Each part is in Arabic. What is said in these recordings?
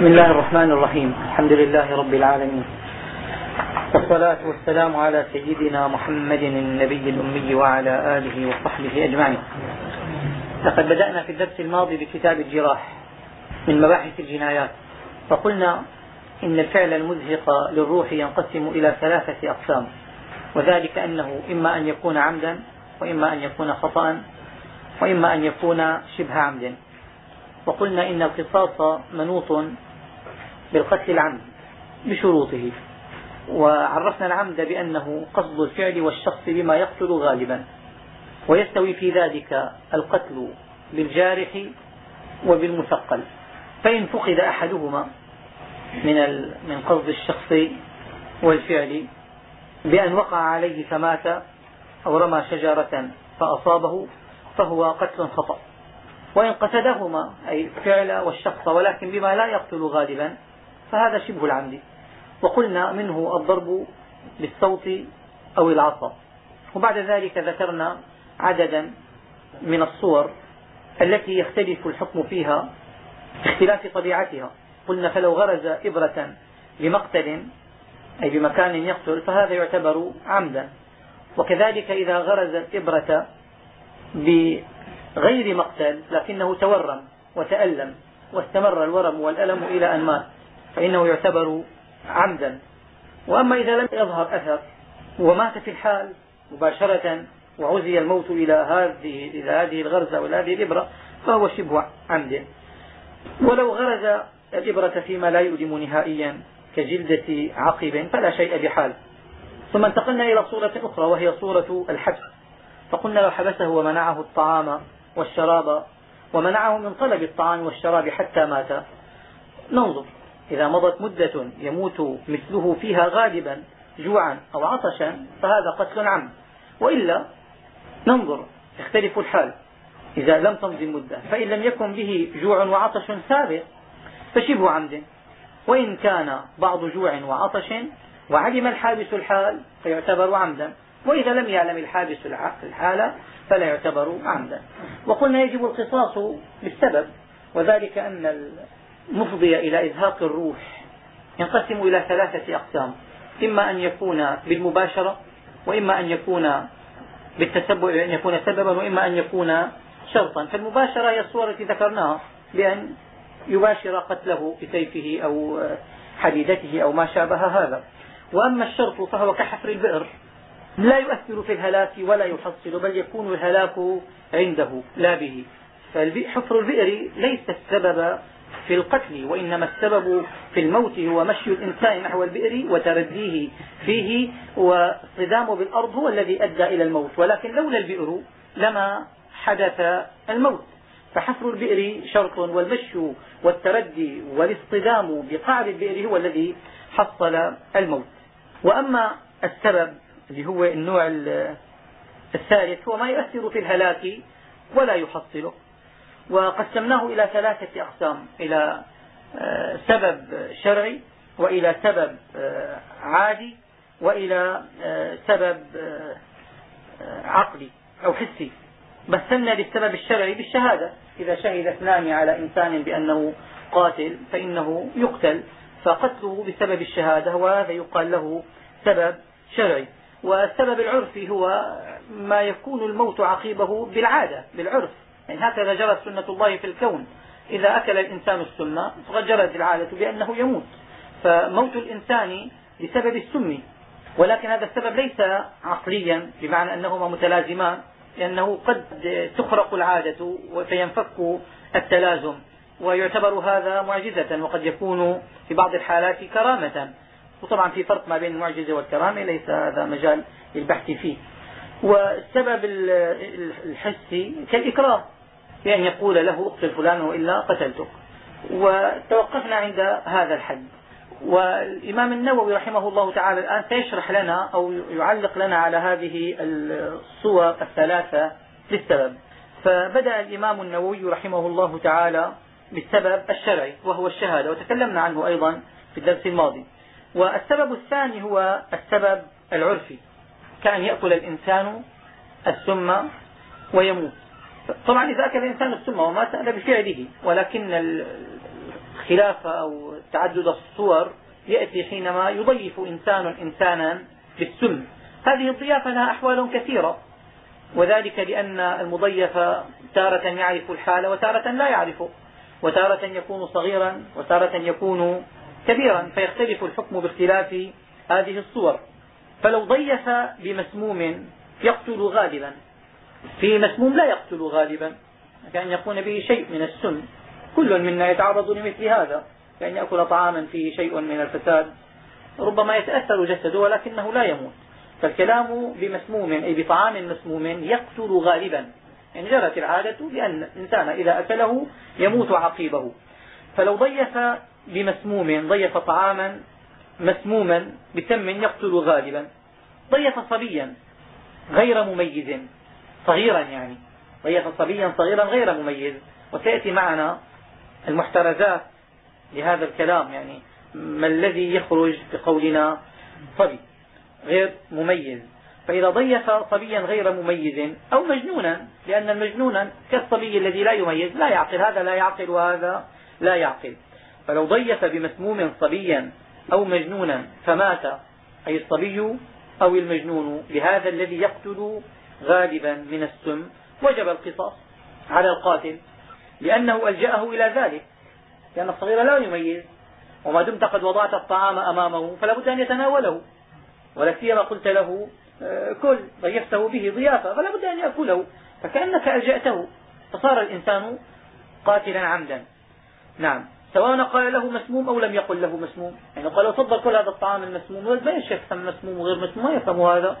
بسم الله الرحمن الرحيم. الحمد لله رب العالمين. والصلاة والسلام على سيدنا محمد النبي الأمي وعلى آله وصحبه أجمعين. لقد بدأنا في الدرس الماضي بكتاب الجراح من مباحث الجنايات. فقلنا إن الفعل المزهق للروح ينقسم إلى ثلاثة أقسام. وذلك أنه إما أن يكون عمدا وإما أن يكون خطأ وإما أن يكون شبه عمد. وقلنا إن القصاص منوط بالقتل العمد بشروطه. وعرفنا العمد بأنه قصد الفعل والشخص بما يقتل غالبا. ويستوي في ذلك القتل بالجارح وبالمثقل. فإن فقد أحدهما من من قصد الشخص والفعل بأن وقع عليه فمات أو رمى شجرة فأصابه فهو قتل خطأ. وإن قتدهما أي الفعل والشخص ولكن بما لا يقتل غالبا فهذا شبه العمد وقلنا منه الضرب بالصوت أو العصا. وبعد ذلك ذكرنا عددا من الصور التي يختلف الحكم فيها باختلاف طبيعتها. قلنا فلو غرز إبرة بمقتل أي بمكان يقتل فهذا يعتبر عمدا. وكذلك إذا غرز الإبرة بغير مقتل لكنه تورم وتألم واستمر الورم والألم إلى أن مات. فإنه يعتبر عمدا. وأما إذا لم يظهر أثر ومات في الحال مباشرة وعزي الموت إلى هذه إلى هذه الغرزة وإلى هذه الإبرة فهو شبه عمد. ولو غرز الإبرة فيما لا يؤلم نهائيا كجلدة عقب فلا شيء بحال. ثم انتقلنا إلى صورة أخرى وهي صورة الحبس. فقلنا لو حبسه ومنعه الطعام والشراب ومنعه من طلب الطعام والشراب حتى مات. ننظر. إذا مضت مدة يموت مثله فيها غالبا جوعا أو عطشا فهذا قتل عمد وإلا ننظر يختلف الحال. إذا لم تمض المدة فإن لم يكن به جوع وعطش سابق فشبه عمد. وإن كان بعض جوع وعطش وعلم الحابس الحال فيعتبر عمدا. وإذا لم يعلم الحابس الحال فلا يعتبر عمدا. وقلنا يجب القصاص بالسبب وذلك أن المفضي إلى إزهاق الروح ينقسم إلى ثلاثة أقسام إما أن يكون بالمباشرة وإما أن يكون بالتسبب أن يكون سببا وإما أن يكون شرطا. فالمباشرة هي الصورة التي ذكرناها بأن يباشر قتله بسيفه أو حديدته أو ما شابه هذا. وأما الشرط فهو كحفر البئر لا يؤثر في الهلاك ولا يحصل بل يكون الهلاك عنده لا به. فحفر البئر ليس السبب في القتل وإنما السبب في الموت هو مشي الإنسان نحو البئر وترديه فيه والصدام بالأرض هو الذي أدى إلى الموت. ولكن لولا البئر لما حدث الموت. فحفر البئر شرط والمشي والتردي والاصطدام بقعر البئر هو الذي حصل الموت. وأما السبب اللي هو النوع الثالث هو ما يؤثر في الهلاك ولا يحصله. وقسمناه إلى ثلاثة أقسام إلى آه، سبب شرعي وإلى سبب آه، عادي وإلى آه، سبب عقلي أو حسي. مثلنا للسبب الشرعي بالشهادة. إذا شهد اثنان على إنسان بأنه قاتل فإنه يقتل فقتله بسبب الشهادة وهذا يقال له سبب شرعي. والسبب العرفي هو ما يكون الموت عقيبه بالعادة بالعرف. يعني هكذا جرت سنة الله في الكون إذا أكل الإنسان السم فقد جرت العادة بأنه يموت. فموت الإنسان بسبب السم ولكن هذا السبب ليس عقليا بمعنى أنهما متلازمان لأنه قد تخرق العادة فينفك التلازم ويعتبر هذا معجزة وقد يكون في بعض الحالات كرامة. وطبعا في فرق ما بين المعجزة والكرامة ليس هذا مجال للبحث فيه. والسبب الحسي كالإكراه. بأن يقول له اقتل فلان وإلا قتلتك. وتوقفنا عند هذا الحد. والإمام النووي رحمه الله تعالى الآن سيشرح لنا أو يعلق لنا على هذه الصور الثلاثة للسبب. فبدأ الإمام النووي رحمه الله تعالى بالسبب الشرعي وهو الشهادة وتكلمنا عنه أيضا في الدرس الماضي. والسبب الثاني هو السبب العرفي كأن يأكل الإنسان السم ويموت. طبعا إذا أكل الإنسان السم ومات هذا بفعله ولكن الاختلاف أو تعدد الصور يأتي حينما يضيف إنسان إنسانا بالسم. هذه الضيافة لها أحوال كثيرة وذلك لأن المضيف تارة يعرف الحال وتارة لا يعرفه وتارة يكون صغيرا وتارة يكون كبيرا فيختلف الحكم باختلاف هذه الصور. فلو ضيف بمسموم يقتل غالبا. في مسموم لا يقتل غالبا كأن يكون به شيء من السم كل منا يتعرض لمثل هذا كأن يأكل طعاما فيه شيء من الفساد. ربما يتأثر جسده ولكنه لا يموت. فالكلام بمسموم أي بطعام مسموم يقتل غالبا. يعني جرت العادة بأن الإنسان إذا أكله يموت عقيبه. فلو ضيف بمسموم ضيف طعاما مسموما بسم يقتل غالبا. ضيف صبيا غير مميز. صغيرا يعني. ضيف صبيا صغيرا غير مميز. وسيأتي معنا المحترزات لهذا الكلام يعني. ما الذي يخرج بقولنا صبي غير مميز؟ فإذا ضيف صبيا غير مميز أو مجنونا لأن المجنون كالصبي الذي لا يميز لا يعقل هذا لا يعقل وهذا لا يعقل. فلو ضيف بمسموم صبيا أو مجنونا فمات أي الصبي أو المجنون بهذا الذي يقتل غالبا من السم. وجب القصاص على القاتل لأنه ألجأه إلى ذلك. لأن الصغير لا يميز. وما دمت قد وضعت الطعام أمامه فلا بد أن يتناوله. ولا سيما قلت له آه، كل ضيفته به ضيافة فلا بد أن يأكله. فكأنك ألجأته. فصار الإنسان قاتلا عمدا. نعم. سواء قال له مسموم أو لم يقل له مسموم. يعني قال له تفضل كل هذا الطعام المسموم. ما يفهم مسموم وغير مسموم ما يفهم هذا.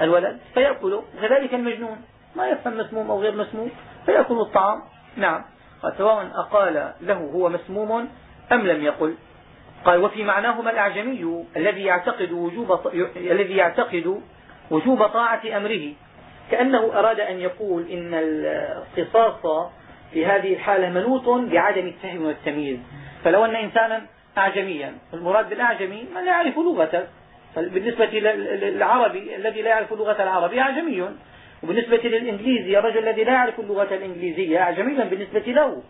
الولد فيأكله كذلك المجنون. ما يفهم مسموم أو غير مسموم فيأكل الطعام. نعم. سواء أقال له هو مسموم أم لم يقل. قال وفي معناهما الأعجمي الذي يعتقد وجوب الذي يعتقد وجوب طاعة أمره. كأنه أراد أن يقول إن القصاص في هذه الحالة منوط بعدم الفهم والتمييز. فلو أن إنسانا أعجميا المراد بالأعجمي من يعرف لغته بالنسبة للعربي الذي لا يعرف لغة العربي أعجمي وبالنسبة للإنجليزي الرجل الذي لا يعرف اللغة الإنجليزية أعجميا بالنسبة له.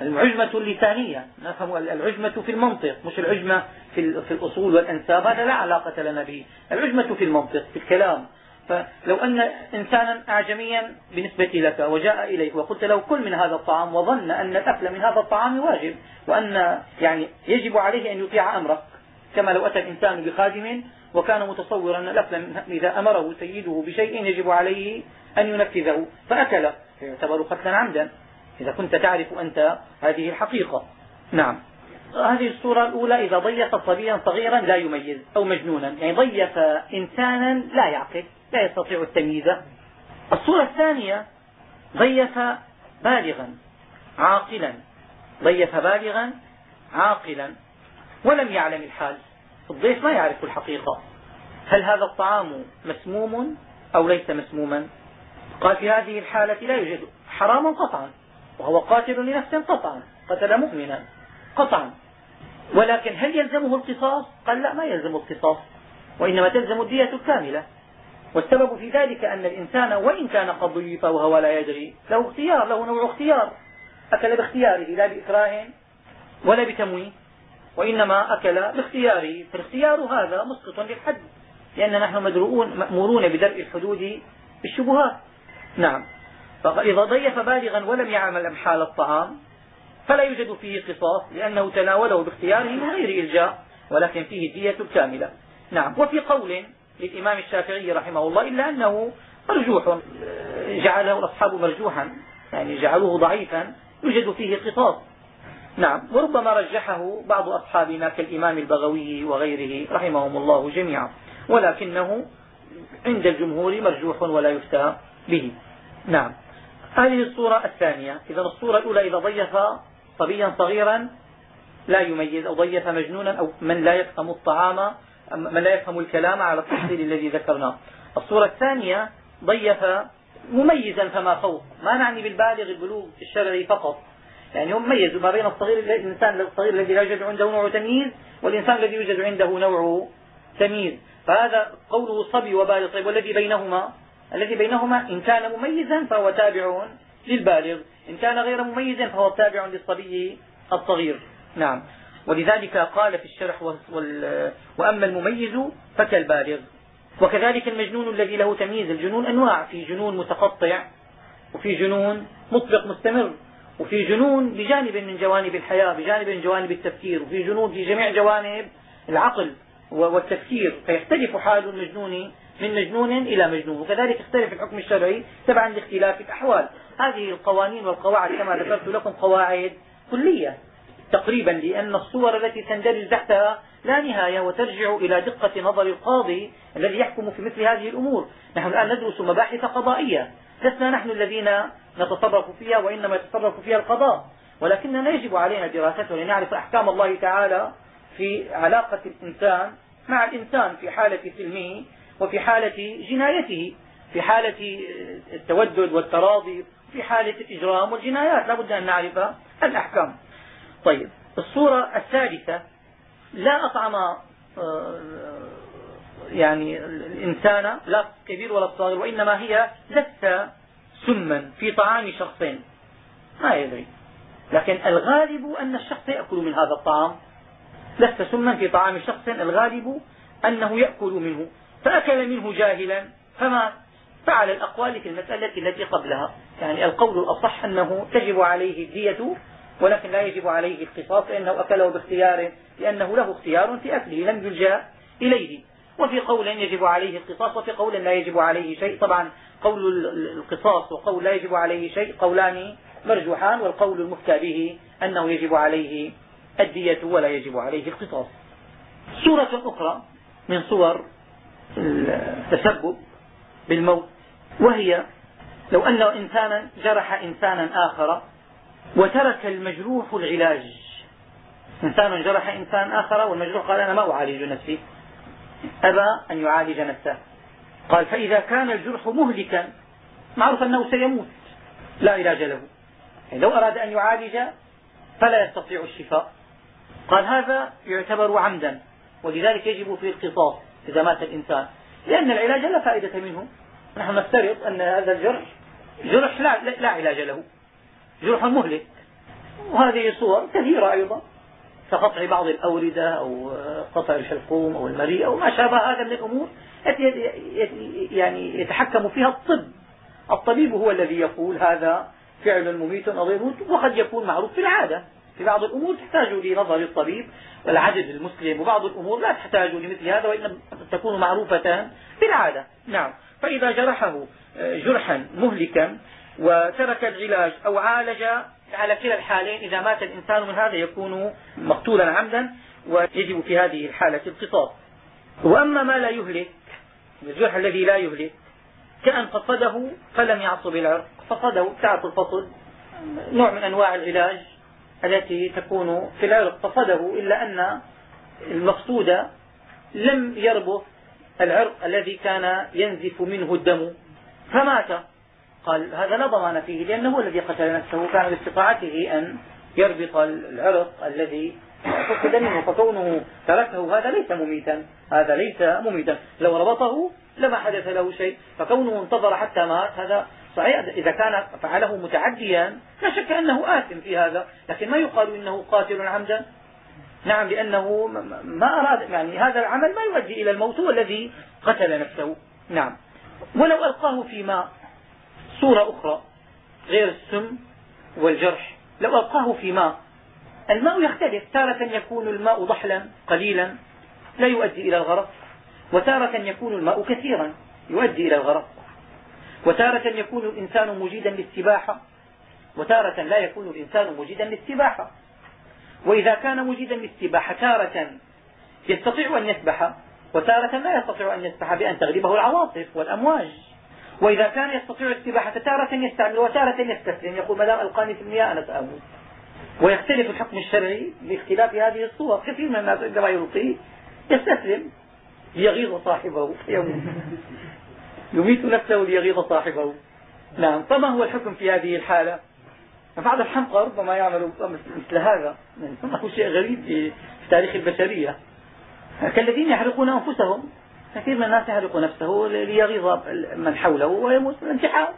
العجمة اللسانية نفهم العجمة في المنطق مش العجمة في, في الأصول والأنساب هذا لا علاقة لنا به. العجمة في المنطق في الكلام. فلو أن إنسانا أعجميا بالنسبة لك وجاء إليك وقلت له كل من هذا الطعام وظن أن الأكل من هذا الطعام واجب وأن يعني يجب عليه أن يطيع أمرك كما لو أتى الإنسان بخادم وكان متصورا أن الأكل إذا أمره سيده بشيء يجب عليه أن ينفذه فأكل. فيعتبر قتلا عمدا. إذا كنت تعرف أنت هذه الحقيقة. نعم. هذه الصورة الأولى إذا ضيف صبيا صغيرا لا يميز أو مجنونا. يعني ضيف إنسانا لا يعقل لا يستطيع التمييز. الصورة الثانية ضيف بالغا عاقلا. ضيف بالغا عاقلا. ولم يعلم الحال. الضيف ما يعرف الحقيقة. هل هذا الطعام مسموم أو ليس مسموما؟ قال في هذه الحالة لا يوجد حراما قطعا وهو قاتل لنفسه قطعا قتل مؤمنا قطعا. ولكن هل يلزمه القصاص؟ قال لا ما يلزم القصاص وإنما تلزم الدية الكاملة. والسبب في ذلك أن الإنسان وإن كان قد ضيف وهو لا يدري له اختيار له نوع اختيار. أكل باختياره لا بإكراه ولا بتمويه. وإنما أكل باختياره فالاختيار هذا مسقط للحد لأن نحن مدروؤون مأمورون بدرء الحدود بالشبهات. نعم. فإذا ضيف بالغا ولم يعمل أمحال الطعام فلا يوجد فيه قصاص لأنه تناوله باختياره من غير إلجاء ولكن فيه الدية الكاملة نعم. وفي قول للإمام الشافعي رحمه الله إلا أنه مرجوح جعله الأصحاب مرجوحا يعني جعلوه ضعيفا يوجد فيه قصاص. نعم وربما رجحه بعض أصحابنا كالإمام البغوي وغيره رحمهم الله جميعا ولكنه عند الجمهور مرجوح ولا يفتى به. نعم هذه الصورة الثانية. إذا الصورة الأولى إذا ضيف صبيا صغيرا لا يميز أو ضيف مجنونا أو من لا يفهم الطعام من لا يفهم الكلام على التفصيل الذي ذكرناه. الصورة الثانية ضيف مميزا فما فوق ما نعني بالبالغ البلوغ الشرعي فقط. يعني هم ميزوا ما بين الصغير الإنسان الصغير الذي لا يوجد عنده نوع تمييز والإنسان الذي يوجد عنده نوع تمييز. فهذا قوله صبي وبالغ. طيب والذي بينهما؟ الذي بينهما إن كان مميزا فهو تابع للبالغ. إن كان غير مميز فهو تابع للصبي الصغير. نعم. ولذلك قال في الشرح وأما المميز فكالبالغ. وكذلك المجنون الذي له تمييز. الجنون أنواع. في جنون متقطع وفي جنون مطلق مستمر. وفي جنون بجانب من جوانب الحياة بجانب من جوانب التفكير وفي جنون في جميع جوانب العقل والتفكير. فيختلف حال المجنون من مجنون إلى مجنون وكذلك يختلف الحكم الشرعي تبعا لاختلاف الأحوال. هذه القوانين والقواعد كما ذكرت لكم قواعد كلية تقريبا لأن الصور التي تندرج تحتها لا نهاية وترجع إلى دقة نظر القاضي الذي يحكم في مثل هذه الأمور. نحن الآن ندرس مباحث قضائية. لسنا نحن الذين نتصرف فيها وإنما يتصرف فيها القضاء. ولكننا يجب علينا دراستها لنعرف أحكام الله تعالى في علاقة الإنسان مع الإنسان في حالة سلمه وفي حالة جنايته في حالة التودد والتراضي في حالة الإجرام والجنايات. لا بد أن نعرف الأحكام. طيب الصورة الثالثة لا أطعم آه، يعني الإنسان لا الكبير ولا الصغير وإنما هي لست سما في طعام شخص ما يدري. لكن الغالب أن الشخص يأكل من هذا الطعام. لست سما في طعام شخص الغالب أنه يأكل منه. فأكل منه جاهلا. فما فعل الأقوال في المسألة التي قبلها. يعني القول الأصح أنه تجب عليه الدية ولكن لا يجب عليه القصاص لأنه أكله باختياره لأنه له اختيار في أكله. لم يلجأ إليه. وفي قول يجب عليه القصاص وفي قول لا يجب عليه شيء. طبعا قول القصاص وقول لا يجب عليه شيء قولان مرجوحان والقول المفتى به أنه يجب عليه الدية ولا يجب عليه القصاص. صورة أخرى من صور التسبب بالموت وهي لو أن إنسانا جرح إنسانا آخر وترك المجروح العلاج. إنسان جرح إنسان آخر والمجروح قال أنا ما أعالج نفسي. أبى أن يعالج نفسه. قال فإذا كان الجرح مهلكا معروف أنه سيموت. لا علاج له. يعني لو أراد أن يعالج فلا يستطيع الشفاء. قال هذا يعتبر عمدا ولذلك يجب فيه القصاص إذا مات الإنسان. لأن العلاج لا فائدة منه. نحن نفترض أن هذا الجرح جرح لا, لا علاج له. جرح مهلك. وهذه صور كثيرة أيضا. كقطع بعض الأوردة أو قطع الحلقوم أو المريء أو ما شابه هذا من الأمور يعني يتحكم فيها الطب. الطبيب هو الذي يقول هذا فعل مميت أو غير وقد يكون معروف في العادة. في بعض الأمور تحتاج لنظر الطبيب والعدد المسلم وبعض الأمور لا تحتاج لمثل هذا وإنما تكون معروفة في العادة. نعم. فإذا جرحه جرحا مهلكا وترك العلاج أو عالج على كلا الحالين إذا مات الإنسان من هذا يكون مقتولا عمدا ويجب في هذه الحالة القصاص وأما ما لا يهلك الجرح الذي لا يهلك كأن فصده فلم يعصب العرق فصده تعرف الفصد نوع من أنواع العلاج التي تكون في العرق فصده إلا أن المفصود لم يربط العرق الذي كان ينزف منه الدم. فمات. قال هذا لا ضمان فيه لأنه هو الذي قتل نفسه كان باستطاعته أن يربط العرق الذي فقد منه فكونه تركه هذا ليس مميتا هذا ليس مميتا. لو ربطه لما حدث له شيء فكونه انتظر حتى مات هذا صحيح. إذا كان فعله متعديا لا شك أنه آثم في هذا لكن ما يقال إنه قاتل عمدا. نعم لأنه ما أراد يعني هذا العمل ما يؤدي إلى الموت هو الذي قتل نفسه. نعم. ولو ألقاه في ماء صورة أخرى غير السم والجرح. لو ألقاه في ماء الماء يختلف. تارة يكون الماء ضحلا قليلا لا يؤدي إلى الغرق. وتارة يكون الماء كثيرا يؤدي إلى الغرق. وتارة يكون الإنسان مجيدا للسباحة. وتارة لا يكون الإنسان مجيدا للسباحة. وإذا كان مجيدا للسباحة تارة يستطيع أن يسبح. وتارة لا يستطيع أن يسبح بأن تغلبه العواصف والأمواج. وإذا كان يستطيع السباحة تارة يستعمل وتارة يستسلم. يقول ما دام ألقاني في المياه أنا سأموت ويختلف الحكم الشرعي باختلاف هذه الصور. كثير من الناس عندما يلقي يستسلم. ليغيظ صاحبه. يموت يميت نفسه ليغيظ صاحبه. نعم. فما هو الحكم في هذه الحالة؟ بعض الحمقى ربما يعمل مثل هذا. ما هو شيء غريب في تاريخ البشرية. كالذين يحرقون أنفسهم. كثير من الناس يحرق نفسه ليغيظ من حوله ويموت الانتحار.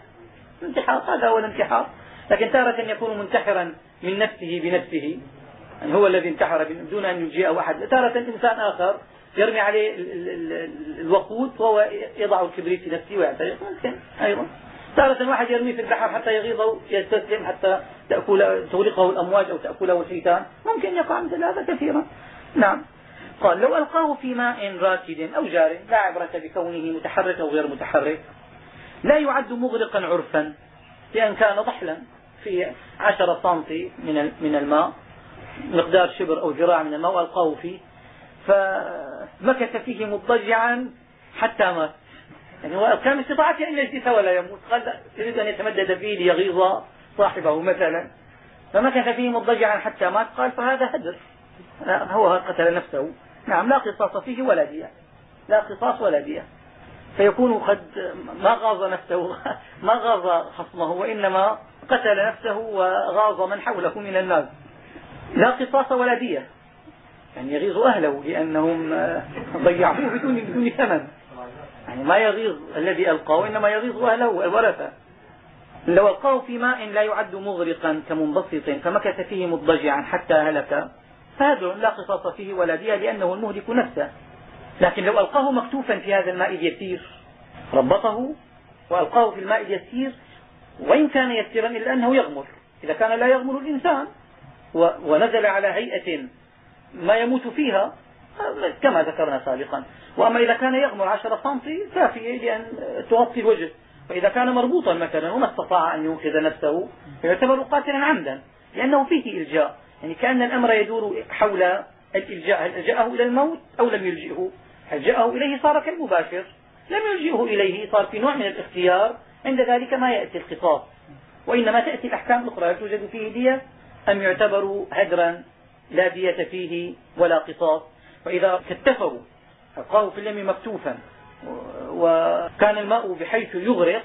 الانتحار هذا هو الانتحار. لكن تارة يكون منتحرا من نفسه بنفسه يعني هو الذي انتحر دون أن يجيئه أحد. تارة إنسان آخر يرمي عليه الوقود وهو يضع الكبريت في نفسه ويعترف. ممكن أيضا. تارة واحد يرميه في البحر حتى يغيظه يستسلم حتى تأكل تغرقه الأمواج أو تأكله الحيتان ممكن يقع مثل هذا كثيرا. نعم. قال لو ألقاه في ماء راكد أو جار لا عبرة بكونه متحرك أو غير متحرك. لا يعد مغرقا عرفا لأن كان ضحلا في عشرة سنتي من الماء مقدار شبر أو ذراع من الماء وألقاه فيه. فمكث فيه مضطجعا حتى مات. يعني هو كان استطاعته أن يجلس ولا يموت. قال يريد أن يتمدد فيه ليغيظ صاحبه مثلا. فمكث فيه مضطجعا حتى مات. قال فهذا هدر. هو قتل نفسه. نعم لا قصاص فيه ولا دية. لا قصاص ولا دية. فيكون قد غاظ نفسه غاظ خصمه وإنما قتل نفسه وغاظ من حوله من الناس لا قصاص ولا دية. يعني يغيظ أهله لأنهم ضيعوه بدون بدون ثمن. يعني ما يغيظ الذي ألقاه إنما يغيظ أهله الورثة. لو ألقاه في ماء لا يعد مغرقا كمنبسط فمكث فيه مضجعا حتى هلك. فهدر لا قصاص فيه ولا دية لأنه المهلك نفسه. لكن لو ألقاه مكتوفا في هذا الماء اليسير ربطه وألقاه في الماء اليسير وإن كان يسيرا إلا أنه يغمر. إذا كان لا يغمر الإنسان ونزل على هيئة ما يموت فيها كما ذكرنا سابقا. وأما إذا كان يغمر عشرة سنتي كافية لأن تغطي الوجه. وإذا كان مربوطا مثلا وما استطاع أن ينقذ نفسه يعتبر قاتلا عمدا لأنه فيه إلجاء. يعني كأن الأمر يدور حول الإلجاء هل ألجأه إلى الموت أو لم يلجئه. هل جاءه إليه صار كالمباشر. لم يلجئه إليه صار في نوع من الاختيار عند ذلك ما يأتي القصاص وإنما تأتي الأحكام الأخرى توجد فيه دية أم يعتبر هدرا لا دية فيه ولا قصاص. وإذا كتفوا ألقاه في اليم مكتوفا وكان الماء بحيث يغرق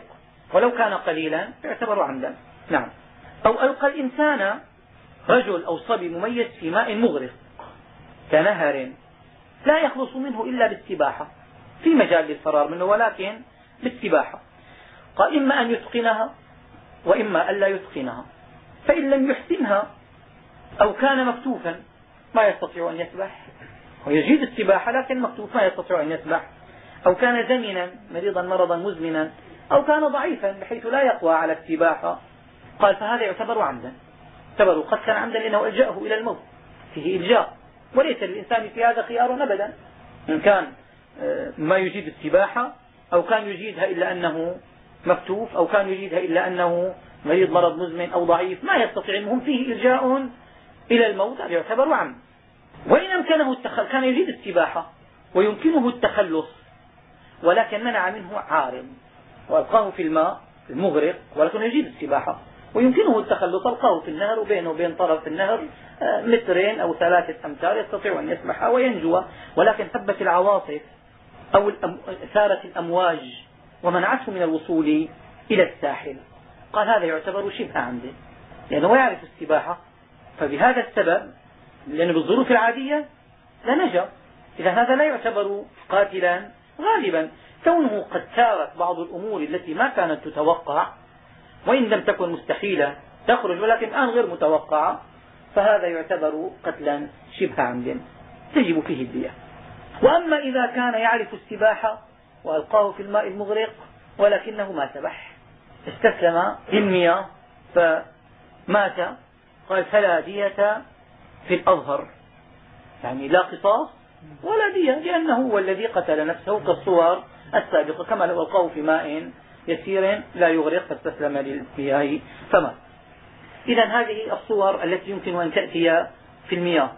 ولو كان قليلا يعتبر عمدا. نعم. أو ألقى الإنسان رجل أو صبي مميز في ماء مغرق كنهر لا يخلص منه إلا بالسباحة في مجال للفرار منه ولكن بالسباحة. قال إما أن يتقنها وإما أن لا يتقنها. فإن لم يحسنها أو كان مكتوفا ما يستطيع أن يسبح. ويجيد السباحة لكن مكتوف ما يستطيع أن يسبح. أو كان زمنا مريضا مرضا مزمنا. أو كان ضعيفا بحيث لا يقوى على السباحة. قال فهذا يعتبر عمدا يعتبر قتلا عمدا لأنه ألجأه إلى الموت. فيه إلجاء. وليس للإنسان في هذا خيار أبدا. إن كان آه، ما يجيد السباحة أو كان يجيدها إلا أنه مكتوف أو كان يجيدها إلا أنه مريض مرض مزمن أو ضعيف ما يستطيع. المهم فيه إلجاء إلى الموت هذا يعتبر عمد. وإن أمكنه التخلص كان يجيد السباحة ويمكنه التخلص ولكن منع منه عارض وألقاه في الماء المغرق ولكن يجيد السباحة ويمكنه التخلص. القاه في النهر وبينه وبين طرف النهر آه، مترين أو ثلاثة أمتار يستطيع أن يسبح وينجو. ولكن ثبت العواصف أو ثارت الأمواج ومنعته من الوصول إلى الساحل. قال هذا يعتبر شبه عمد لأنه يعرف السباحة. فبهذا السبب لأنه بالظروف العادية لنجا إذا هذا لا يعتبر قاتلا غالبا كونه قد سارت بعض الأمور التي ما كانت تتوقع وإن لم تكن مستحيلة تخرج ولكن الآن غير متوقعة فهذا يعتبر قتلا شبه عمد تجب فيه الدية وأما إذا كان يعرف السباحة وألقاه في الماء المغرق ولكنه ما سبح استسلم للمياه فمات قال فلا دية في الأظهر. يعني لا قصاص ولا دية لأنه هو الذي قتل نفسه كالصور السابقة كما لو ألقاه في ماء يسير لا يغرق فاستسلم للمياه فمات إذا هذه الصور التي يمكن أن تأتي في المياه.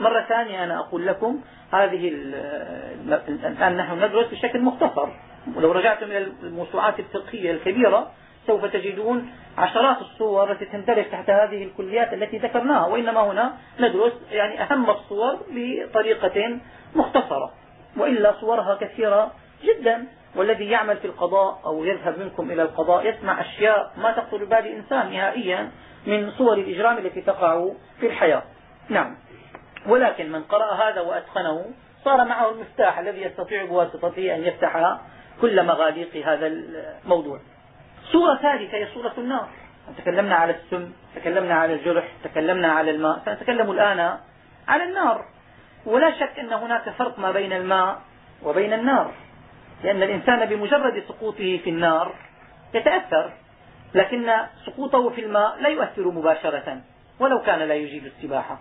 مرة ثانية أنا أقول لكم هذه الآن نحن ندرس بشكل مختصر. ولو رجعتم إلى الموسوعات الفقهية الكبيرة سوف تجدون عشرات الصور التي تندرج تحت هذه الكليات التي ذكرناها وإنما هنا ندرس يعني أهم الصور بطريقة مختصرة. وإلا صورها كثيرة جدا. والذي يعمل في القضاء أو يذهب منكم إلى القضاء يسمع أشياء ما تخطر ببال إنسان نهائيا من صور الإجرام التي تقع في الحياة. نعم. ولكن من قرأ هذا وأتقنه صار معه المفتاح الذي يستطيع بواسطته أن يفتح كل مغاليق هذا الموضوع. صورة ثالثة هي صورة النار. تكلمنا على السم تكلمنا على الجرح تكلمنا على الماء. سنتكلم الآن على النار. ولا شك أن هناك فرق ما بين الماء وبين النار. لأن الإنسان بمجرد سقوطه في النار يتأثر لكن سقوطه في الماء لا يؤثر مباشرة ولو كان لا يجيد السباحة.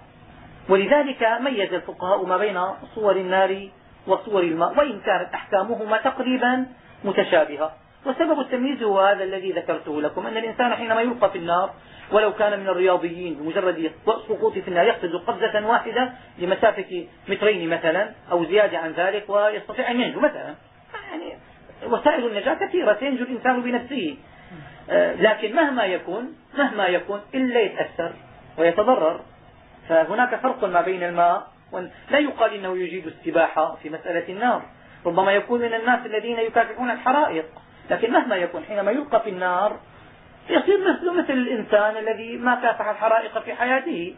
ولذلك ميز الفقهاء ما بين صور النار وصور الماء وإن كانت أحكامهما تقريبا متشابهة. وسبب التمييز هو هذا الذي ذكرته لكم أن الإنسان حينما يلقى في النار ولو كان من الرياضيين بمجرد سقوطه في النار يقفز قفزة واحدة لمسافة مترين مثلا أو زيادة عن ذلك ويستطيع أن ينجو مثلا. يعني وسائل النجاة كثيرة سينجو الإنسان بنفسه. آه، لكن مهما يكون مهما يكون إلا يتأثر ويتضرر. فهناك فرق ما بين الماء لا يقال إنه يجيد السباحة في مسألة النار. ربما يكون من الناس الذين يكافحون الحرائق. لكن مهما يكون حينما يلقى في النار يصير مثله مثل الإنسان الذي ما كافح الحرائق في حياته.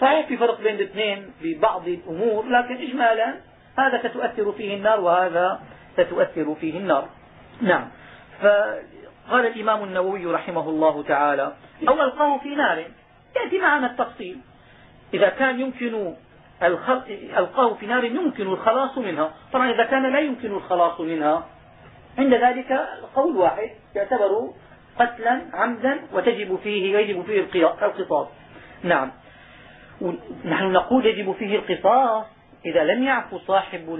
صحيح في فرق بين الاثنين في بعض الأمور لكن إجمالا هذا ستؤثر فيه النار وهذا ستؤثر فيه النار. نعم. فقال الإمام النووي رحمه الله تعالى أو ألقاه في نار يأتي معنا التفصيل. إذا كان يمكن ألقاه في نار يمكن الخلاص منها. طبعا إذا كان لا يمكن الخلاص منها عند ذلك قول واحد يعتبر قتلا عمدا وتجب فيه يجب فيه القصاص. نعم. نحن نقول يجب فيه القصاص إذا لم يعفو صاحب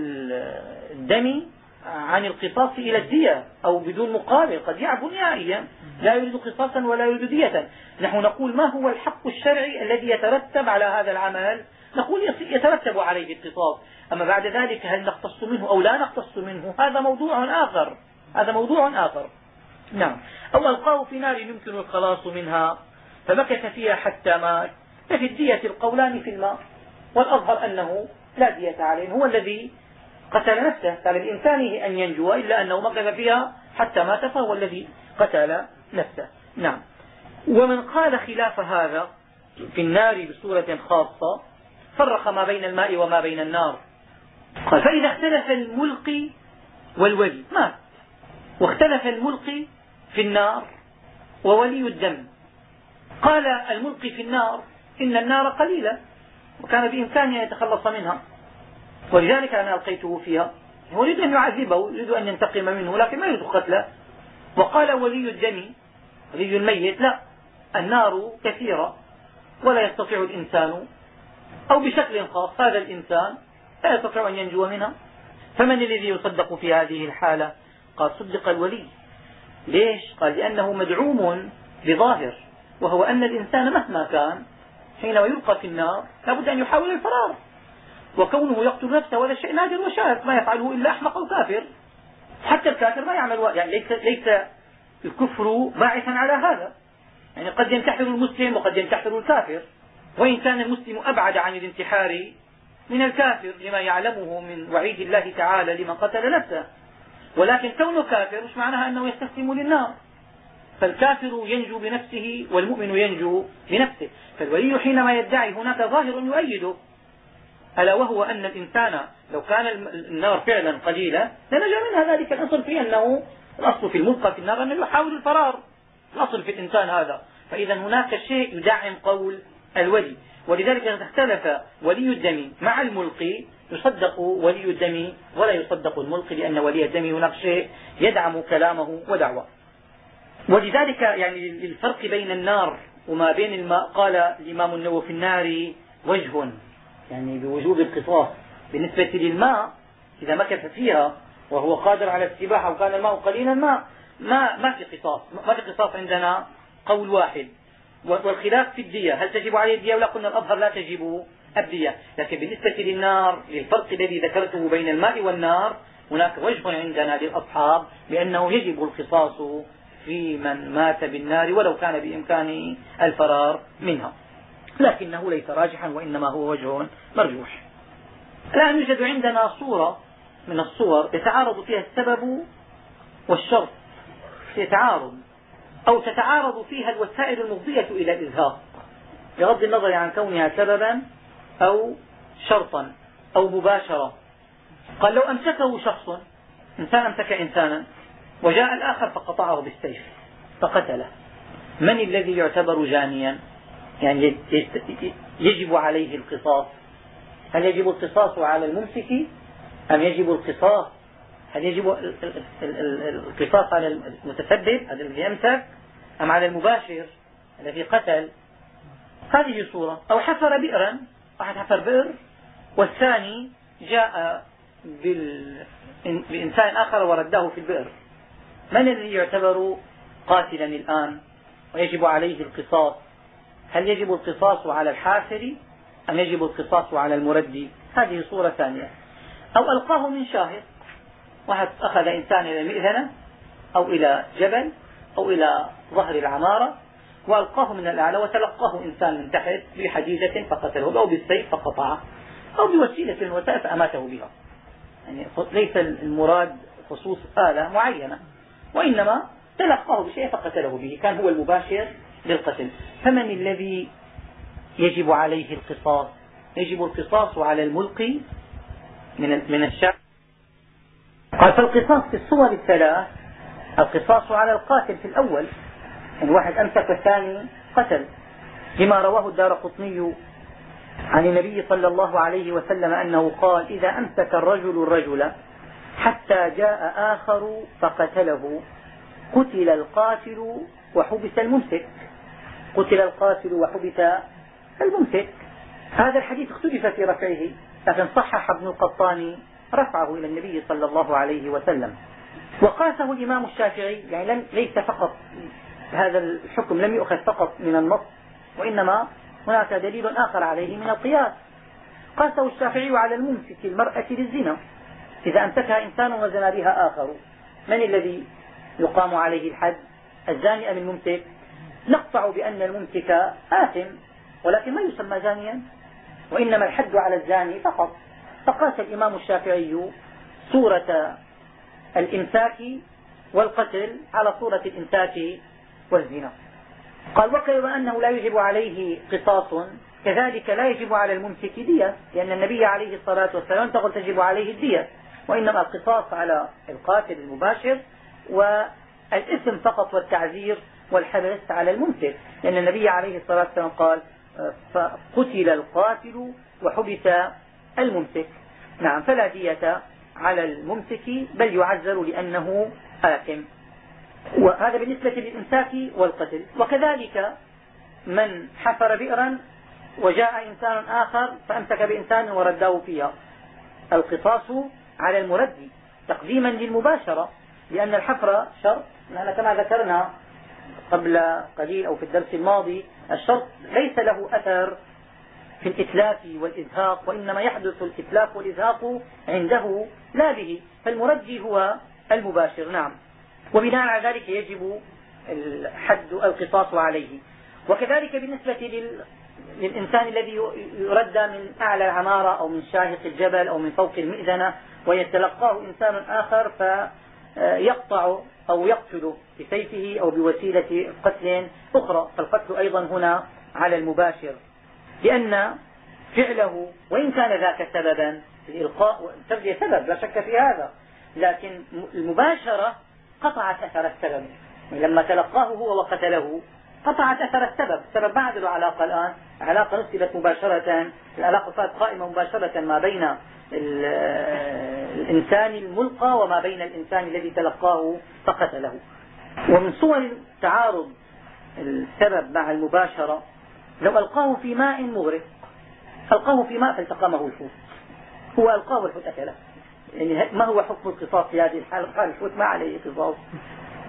الدم عن القصاص إلى الدية أو بدون مقابل قد يعفو نهائيا. لا يريد قصاصا ولا يريد دية. نحن نقول ما هو الحق الشرعي الذي يترتب على هذا العمل؟ نقول يترتب عليه القصاص. أما بعد ذلك هل نقتص منه أو لا نقتص منه؟ هذا موضوع آخر. هذا موضوع آخر. نعم. أو ألقاه في نار يمكن الخلاص منها فمكث فيها حتى مات ففي الدية القولان في الماء. والأظهر أنه لا دية عليه هو الذي قتل نفسه. كان بإمكانه أن ينجو إلا أنه مكث فيها حتى مات فهو الذي قتل نفسه. نعم. ومن قال خلاف هذا في النار بصورة خاصة فرق ما بين الماء وما بين النار. قال فإذا اختلف الملقي والولي مات. واختلف الملقي في النار وولي الدم. قال الملقي في النار إن النار قليلة وكان بإمكانه أن يتخلص منها. ولذلك أنا ألقيته فيها. يريد أن يعذبه يريد أن ينتقم منه لكن ما يريد قتله. وقال ولي الدم ولي الميت لا النار كثيرة ولا يستطيع الإنسان أو بشكل خاص هذا الإنسان لا يستطيع أن ينجو منها فمن الذي يصدق في هذه الحالة؟ قال صدق الولي. ليش؟ قال لأنه مدعوم بظاهر وهو أن الإنسان مهما كان حينما يلقى في النار لابد أن يحاول الفرار وكونه يقتل نفسه ولا شيء نادر وشاذ ما يفعله إلا أحمق أو كافر. حتى الكافر ما يعمل يعني ليس, ليس الكفر باعثا على هذا. يعني قد ينتحر المسلم وقد ينتحر الكافر. وإن كان المسلم أبعد عن الانتحار من الكافر لما يعلمه من وعيد الله تعالى لمن قتل نفسه. ولكن كونه كافر مش معناها أنه يستسلم للنار. فالكافر ينجو بنفسه والمؤمن ينجو بنفسه. فالولي حينما يدعي هناك ظاهر يؤيده. ألا وهو أن الإنسان لو كان النار فعلا قليلة لنجا منها ذلك الأصل في أنه الأصل في الملقى في النار أنه يحاول الفرار. الأصل في الإنسان هذا. فإذا هناك شيء يدعم قول الولي. ولذلك إذا اختلف ولي الدم مع الملقي. يصدق ولي الدم ولا يصدق الملقي لأن ولي الدم هناك شيء يدعم كلامه ودعواه ولذلك يعني للفرق بين النار وما بين الماء. قال الإمام النووي في النار وجه. يعني بوجوب القصاص. بالنسبة للماء إذا مكث فيها وهو قادر على السباحة وكان الماء قليلا ما ما ما في قصاص. ما في قصاص عندنا. قول واحد. والخلاف في الدية. هل تجب عليه الدية ولا قلنا الأظهر لا تجب الدية. لكن بالنسبة للنار للفرق الذي ذكرته بين الماء والنار هناك وجه عندنا للأصحاب بأنه يجب القصاص في من مات بالنار ولو كان بإمكانه الفرار منها. لكنه ليس راجحا وإنما هو وجه مرجوح. الآن يوجد عندنا صورة من الصور يتعارض فيها السبب والشرط. يتعارض أو تتعارض فيها الوسائل المفضية إلى الإزهاق بغض النظر عن كونها سببا أو شرطا أو مباشرة. قال لو أمسكه شخص إنسان أمسك إنسانا وجاء الآخر فقطعه بالسيف فقتله. من الذي يعتبر جانيا؟ يعني يجب عليه القصاص. هل يجب القصاص على الممسك أم يجب القصاص؟ هل يجب القصاص على المتسبب الذي يمسك أم على المباشر الذي قتل؟ هذه صورة. أو حفر بئرا. واحد حفر بئر. والثاني جاء بإنسان آخر ورده في البئر. من الذي يعتبر قاتلا الآن؟ ويجب عليه القصاص. هل يجب القصاص على الحافر أم يجب القصاص على المردي؟ هذه صورة ثانية. أو ألقاه من شاهق. واحد أخذ إنسان إلى المئذنة أو إلى جبل أو إلى ظهر العمارة وألقاه من الأعلى وتلقاه إنسان من تحت بحديدة فقتله أو بالسيف فقطعه أو بوسيلة وسائل فأماته بها. يعني ليس المراد خصوص آلة معينة وإنما تلقاه بشيء فقتله به. كان هو المباشر للقتل فمن الذي يجب عليه القصاص؟ يجب القصاص على الملقي من من الشعب قال فالقصاص في الصور الثلاث القصاص على القاتل في الأول. يعني واحد أمسك الثاني قتل. لما رواه الدار قطني عن النبي صلى الله عليه وسلم أنه قال إذا أمسك الرجل الرجل حتى جاء آخر فقتله قتل القاتل وحبس الممسك. قتل القاتل وحبس الممسك. هذا الحديث اختلف في رفعه لكن صحح ابن القطان رفعه إلى النبي صلى الله عليه وسلم. وقاسه الإمام الشافعي يعني لم ليس فقط هذا الحكم لم يؤخذ فقط من النص وإنما هناك دليل آخر عليه من القياس. قاسه الشافعي على الممسك المرأة للزنا. إذا أمسكها إنسان وزنى بها آخر من الذي يقام عليه الحد؟ الزاني أم الممسك؟ نقطع بأن الممسك آثم ولكن ما يسمى زانيا وإنما الحد على الزاني فقط. فقاس الإمام الشافعي صورة الإمساك والقتل على صورة الإمساك والزنا. قال وكما أنه لا يجب عليه قصاص؟ كذلك لا يجب على الممسك دية لأن النبي عليه الصلاة والسلام تقول تجب عليه الدية. وإنما القصاص على القاتل المباشر والإثم فقط والتعذير والحبس على الممسك لأن النبي عليه الصلاة والسلام قال فقتل القاتل وحبس الممسك. نعم فلا دية على الممسك بل يعزر لأنه آثم وهذا بالنسبة للإمساك والقتل. وكذلك من حفر بئرا وجاء إنسان آخر فأمسك بإنسان ورده فيها. القصاص على المردي تقديما للمباشرة لأن الحفر شرط. نحن كما ذكرنا قبل قليل أو في الدرس الماضي الشرط ليس له أثر في الإتلاف والإزهاق وإنما يحدث الإتلاف والإزهاق عنده لا به. فالمرجي هو المباشر نعم. وبناء على ذلك يجب الحد القصاص عليه. وكذلك بالنسبة للإنسان الذي يردى من أعلى العمارة أو من شاهق الجبل أو من فوق المئذنة ويتلقاه إنسان آخر فيقطع أو يقتل بسيفه أو بوسيلة قتل أخرى. فالقتل أيضا هنا على المباشر لأن فعله وإن كان ذاك سببا الإلقاء التربية سبب لا شك في هذا لكن المباشرة قطعت أثر السبب. لما تلقاه هو وقتله قطعت أثر السبب. السبب ما له علاقة الآن؟ علاقة نسبت مباشرة العلاقة صارت قائمة مباشرة ما بين الإنسان الملقى وما بين الإنسان الذي تلقاه فقتله ومن صور تعارض السبب مع المباشرة لو ألقاه في ماء مغرق ألقاه في ماء فالتقمه الحوت. هو ألقاه الحوت أكله. يعني ما هو حكم القصاص في هذه الحالة؟ قال الحوت ما عليه قصاص.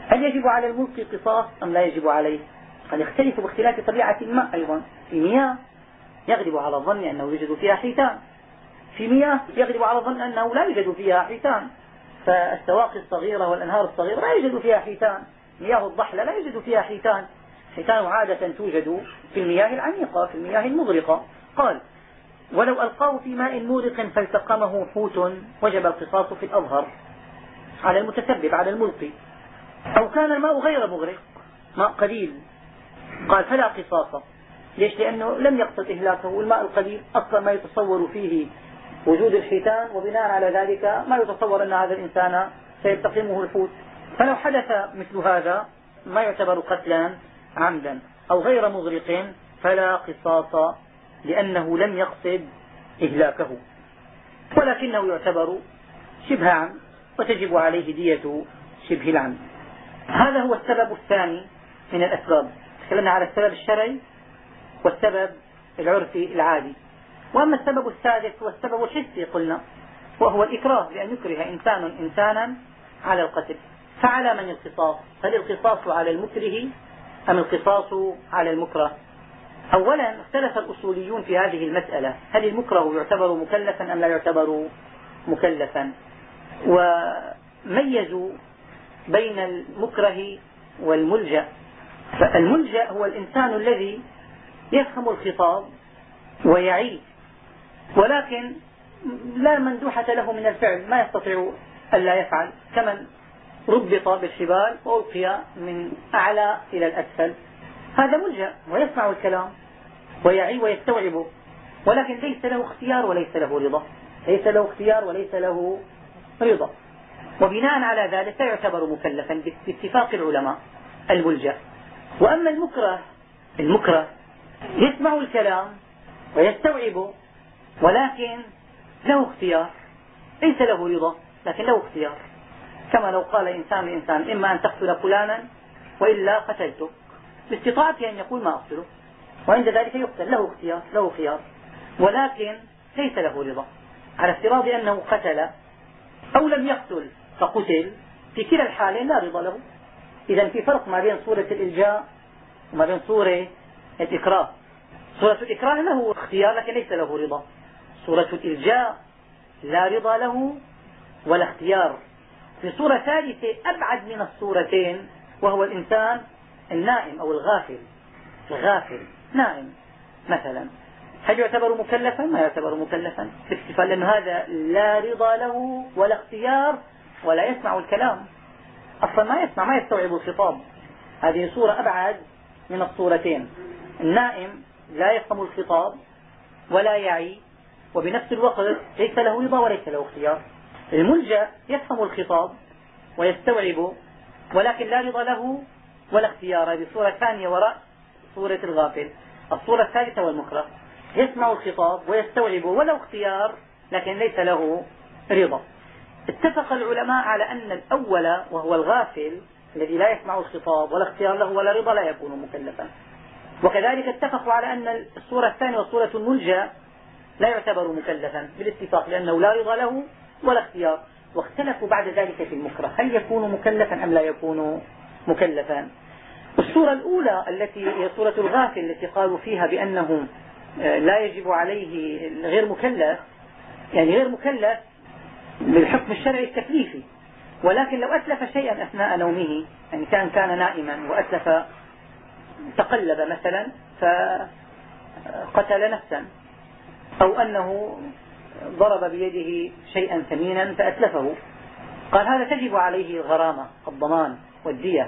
هل يجب على الملقي قصاص أم لا يجب عليه؟ قد يختلف باختلاف طبيعة الماء أيضا. في مياه يغلب على الظن أنه يوجد فيها حيتان. في مياه يغلب على الظن أنه لا يوجد فيها حيتان. فالسواقي الصغيرة والأنهار الصغيرة لا يوجد فيها حيتان. مياه الضحلة لا يوجد فيها حيتان. الحيتان عادة توجد في المياه العميقة في المياه المغرقة. قال ولو ألقاه في ماء مورق فالتقمه حوت وجب القصاص في الأظهر على المتسبب على الملقي. أو كان الماء غير مغرق. ماء قليل. قال فلا قصاص. ليش؟ لأنه لم يقصد إهلاكه. والماء القليل أصلا ما يتصور فيه وجود الحيتان وبناء على ذلك ما يتصور أن هذا الإنسان سيلتقمه الحوت. فلو حدث مثل هذا ما يعتبر قتلا عمدا أو غير مغرق فلا قصاص لأنه لم يقصد إهلاكه. ولكنه يعتبر شبه عمد وتجب عليه دية شبه العمد. هذا هو السبب الثاني من الأسباب. تكلمنا على السبب الشرعي والسبب العرفي العادي. وأما السبب الثالث هو السبب الحسي قلنا وهو الإكراه بأن يكره إنسان إنسانا على القتل. فعلى من القصاص؟ هل القصاص على المكره أم القصاص على المكره؟ أولا اختلف الأصوليون في هذه المسألة. هل المكره يعتبر مكلفا أم لا يعتبر مكلفا؟ وميزوا بين المكره والملجأ. فالملجأ هو الإنسان الذي يفهم الخطاب ويعي ولكن لا مندوحة له من الفعل ما يستطيع ألا يفعل. كمن ربط بالحبال وألقي من أعلى إلى الأسفل. هذا ملجأ ويسمع الكلام ويعي ويستوعبه ولكن ليس له اختيار وليس له رضا. ليس له اختيار وليس له رضا. وبناء على ذلك لا يعتبر مكلفا باتفاق العلماء الملجأ. وأما المكره المكره يسمع الكلام ويستوعبه ولكن له اختيار. ليس له رضا لكن له اختيار. كما لو قال إنسان لإنسان إما أن تقتل فلانا وإلا قتلته باستطاعته أن يقول ما أقتله. وعند ذلك يقتل. له اختيار له خيار. ولكن ليس له رضا. على افتراض أنه قتل أو لم يقتل فقتل في كلا الحالين لا رضا له. إذا في فرق ما بين صورة الإلجاء وما بين صورة الإكراه. صورة الإكراه له اختيار لكن ليس له رضا. صورة الإلجاء لا رضا له ولا اختيار. في صورة ثالثة أبعد من الصورتين وهو الإنسان النائم أو الغافل. الغافل نائم مثلا. هل يعتبر مكلفا؟ ما يعتبر مكلفا. باكتفاء لأن هذا لا رضا له ولا اختيار ولا يسمع الكلام. أصلا ما يسمع ما يستوعب الخطاب. هذه صورة أبعد من الصورتين النائم لا يفهم الخطاب ولا يعي وبنفس الوقت ليس له رضا وليس له اختيار. الملجأ يفهم الخطاب ويستوعبه ولكن لا رضا له ولا اختيار. هذه صورة ثانية وراء صورة الغافل. الصورة الثالثة والمكره. يسمع الخطاب ويستوعبه ولا اختيار لكن ليس له رضا. اتفق العلماء على أن الأول وهو الغافل الذي لا يسمع الخطاب ولا اختيار له ولا رضا لا يكون مكلفا. وكذلك اتفقوا على أن الصورة الثانية والصورة الملجأ لا يعتبر مكلفا بالاتفاق لأنه لا رضا له ولا اختيار. واختلفوا بعد ذلك في المكره هل يكون مكلفا أم لا يكون مكلفا. الصورة الأولى التي هي صورة الغافل التي قالوا فيها بأنه آه، لا يجب عليه غير مكلف يعني غير مكلف بالحكم الشرعي التكليفي. ولكن لو أتلف شيئا أثناء نومه يعني كان كان نائما وأتلف تقلب مثلا فقتل نفسا. أو أنه ضرب بيده شيئا ثمينا فأتلفه. قال هذا تجب عليه الغرامة الضمان والدية.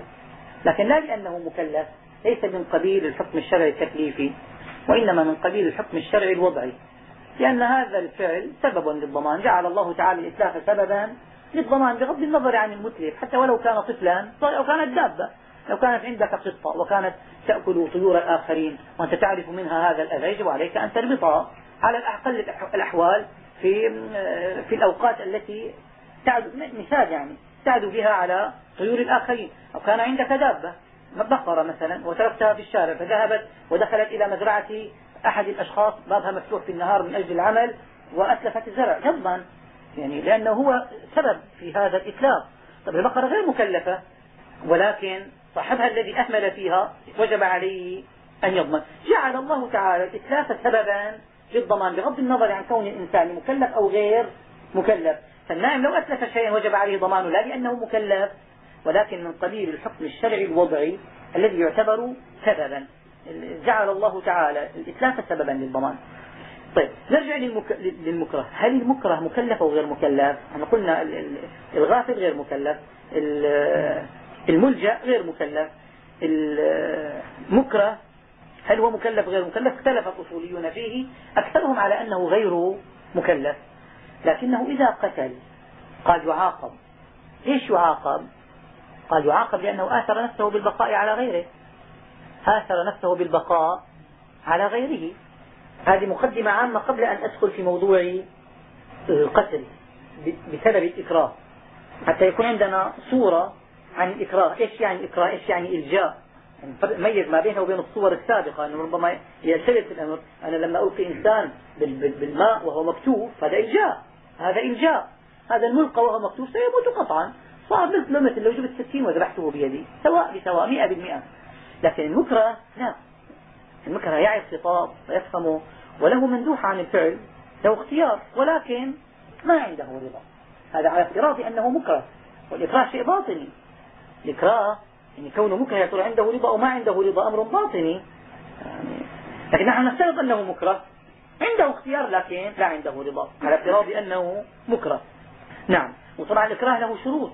لكن لا لأنه مكلف ليس من قبيل الحكم الشرعي التكليفي وإنما من قبيل الحكم الشرعي الوضعي. لأن هذا الفعل سبب للضمان. جعل الله تعالى الإتلاف سببا للضمان بغض النظر عن المتلف. حتى ولو كان طفلا أو كانت دابة لو كانت عندك قطة وكانت تأكل طيور الآخرين وأنت تعرف منها هذا الأذى يجب عليك أن تربطها. على الأقل الأحوال في في الأوقات التي تعد مثال يعني تعد بها على طيور الآخرين. أو كان عندك دابة بقرة مثلا وتركتها في الشارع فذهبت ودخلت إلى مزرعة أحد الأشخاص بابها مفتوح في النهار من أجل العمل وأتلفت الزرع غضبا يعني لأنه هو سبب في هذا الإتلاف. طب البقرة غير مكلفة ولكن صاحبها الذي أهمل فيها وجب عليه أن يضمن. جعل الله تعالى الإتلاف سببا للضمان بغض النظر عن كون الإنسان مكلف أو غير مكلف. فالنائم لو أتلف شيئا وجب عليه ضمانه لا لأنه مكلف ولكن من قبيل الحكم الشرعي الوضعي الذي يعتبر سببا. جعل الله تعالى الإتلاف سببا للضمان. طيب نرجع للمكره. هل المكره مكلف أو غير مكلف؟ إحنا قلنا الغافل غير مكلف الملجأ غير مكلف المكره هل هو مكلف غير مكلف؟ اختلف الاصوليون فيه. أكثرهم على أنه غير مكلف. لكنه إذا قتل قال يعاقب. ليش يعاقب؟ قال يعاقب لأنه آثر نفسه بالبقاء على غيره. آثر نفسه بالبقاء على غيره. هذه مقدمة عامة قبل أن أدخل في موضوع القتل بسبب الإكراه. حتى يكون عندنا صورة عن الإكراه. إيش يعني الإكراه إيش يعني إلجاء ميز ما بينه وبين الصور السابقة أنه ربما يلتبس الأمر أنا لما ألقي إنسان بالماء وهو مكتوف هذا إلجاء هذا إلجاء هذا الملقى وهو مكتوف سيموت قطعا. صار مثل مثل لو جبت سكين وذبحته بيدي سواء بسواء مئة بالمئة. لكن المكره لا. المكره يعي الخطاب ويفهمه وله مندوحة عن الفعل له اختيار ولكن ما عنده رضا. هذا على افتراض أنه مكره والإكراه شيء باطني. الإكراه يعني كونه مكره يصير عنده رضا أو ما عنده رضا أمر باطني. يعني لكن نحن نفترض أنه مكره. عنده اختيار لكن لا عنده رضا. على افتراض أنه مكره. نعم. وطبعا الإكراه له شروط.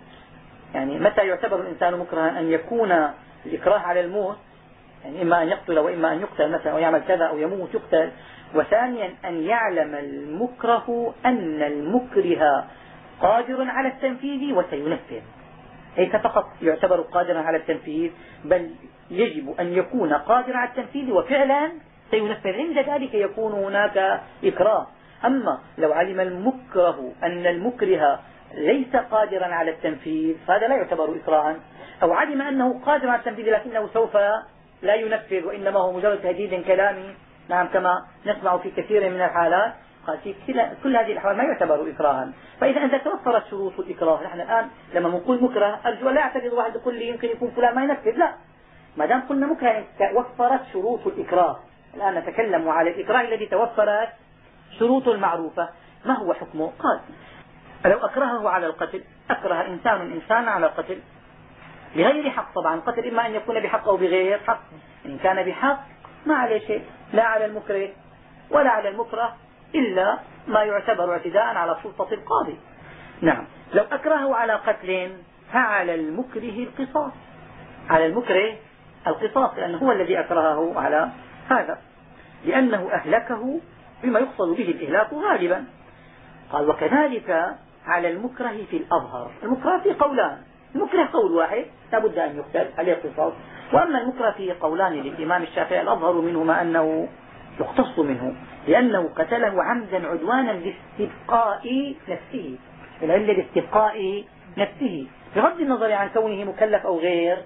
يعني متى يعتبر الإنسان مكرها أن يكون الإكراه على الموت. يعني إما أن يقتل وإما أن يقتل مثلا أو يعمل كذا أو يموت يقتل. وثانيا أن يعلم المكره أن المكره قادر على التنفيذ وسينفذ ليس فقط يعتبر قادرا على التنفيذ بل يجب أن يكون قادرا على التنفيذ وفعلا سينفذ. عند ذلك يكون هناك إكراه. أما لو علم المكره أن المكره ليس قادرا على التنفيذ فهذا لا يعتبر إكراها. أو علم أنه قادر على التنفيذ لكنه سوف لا ينفذ وإنما هو مجرد تهديد كلامي. نعم كما نسمع في كثير من الحالات. قال في كل هذه الأحوال ما يعتبر إكراها. فإذا أنت توفرت شروط الإكراه نحن الآن لما نقول مكره أرجو لا يعتقد واحد يقول لي يمكن يكون فلان ما ينفذ لا. ما دام قلنا مكره توفرت شروط الإكراه. الآن نتكلم على الإكراه الذي توفرت شروط المعروفة. ما هو حكمه؟ قال فلو أكرهه على القتل أكره إنسان إنسانا على القتل. بغير حق طبعا القتل إما أن يكون بحق أو بغير حق. إن كان بحق ما عليه شيء لا على المكره ولا على المكره. إلا ما يعتبر اعتداء على سلطة القاضي. نعم. لو أكرهه على قتل فعلى المكره القصاص. على المكره القصاص لأنه هو الذي أكرهه على هذا. لأنه أهلكه بما يقصد به الإهلاك غالبا. قال وكذلك على المكره في الأظهر. المكره في قولان. المكره قول واحد لا بد أن يقتل عليه قصاص. وأما المكره فيه قولان للإمام الشافعي الأظهر منهما أنه يقتص منه لأنه قتله عمدا عدوانا لاستبقاء نفسه العلة لاستبقاء نفسه بغض النظر عن كونه مكلف أو غير